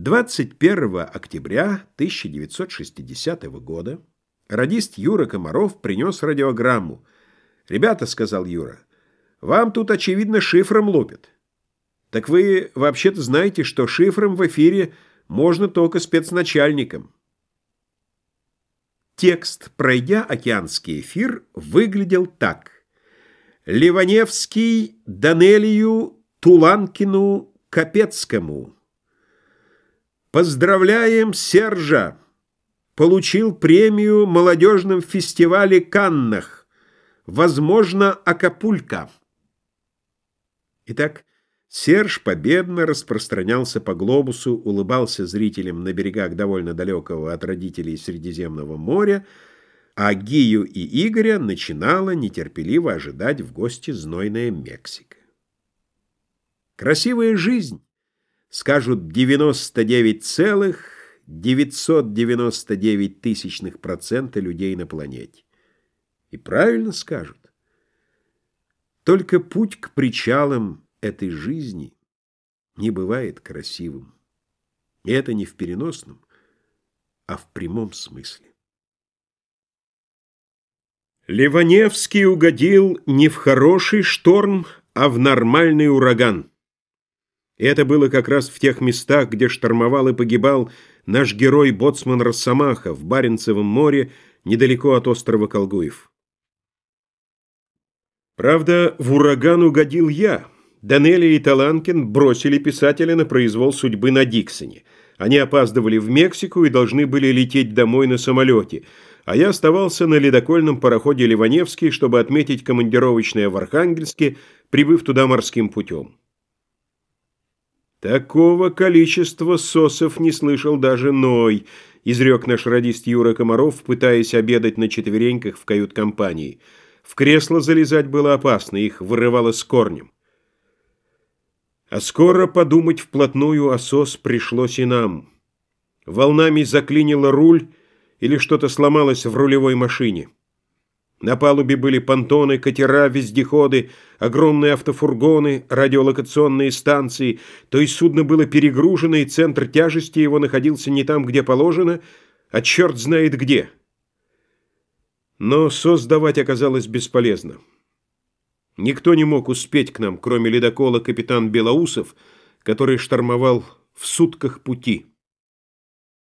21 октября 1960 года радист Юра Комаров принес радиограмму. «Ребята», — сказал Юра, — «вам тут, очевидно, шифром лупят. Так вы вообще-то знаете, что шифром в эфире можно только спецначальникам». Текст, пройдя океанский эфир, выглядел так. Ливаневский Данелию Туланкину Капецкому. Поздравляем Сержа! Получил премию в молодежном фестивале Каннах. Возможно, Акапулька. Итак, Серж победно распространялся по глобусу, улыбался зрителям на берегах довольно далекого от родителей Средиземного моря, а Гию и Игоря начинала нетерпеливо ожидать в гости знойная Мексика. Красивая жизнь! Скажут 99,999 тысячных процента людей на планете. И правильно скажут. Только путь к причалам этой жизни не бывает красивым. И это не в переносном, а в прямом смысле. Ливаневский угодил не в хороший шторм, а в нормальный ураган. И это было как раз в тех местах, где штормовал и погибал наш герой-боцман Росомаха в Баренцевом море, недалеко от острова Колгуев. Правда, в ураган угодил я. Данелли и Таланкин бросили писателя на произвол судьбы на Диксоне. Они опаздывали в Мексику и должны были лететь домой на самолете, а я оставался на ледокольном пароходе «Ливаневский», чтобы отметить командировочное в Архангельске, прибыв туда морским путем. «Такого количества сосов не слышал даже Ной», — изрек наш радист Юра Комаров, пытаясь обедать на четвереньках в кают-компании. В кресло залезать было опасно, их вырывало с корнем. А скоро подумать вплотную о сос пришлось и нам. Волнами заклинило руль или что-то сломалось в рулевой машине. На палубе были понтоны, катера, вездеходы, огромные автофургоны, радиолокационные станции. То есть судно было перегружено, и центр тяжести его находился не там, где положено, а черт знает где. Но создавать оказалось бесполезно. Никто не мог успеть к нам, кроме ледокола капитан Белоусов, который штормовал в сутках пути.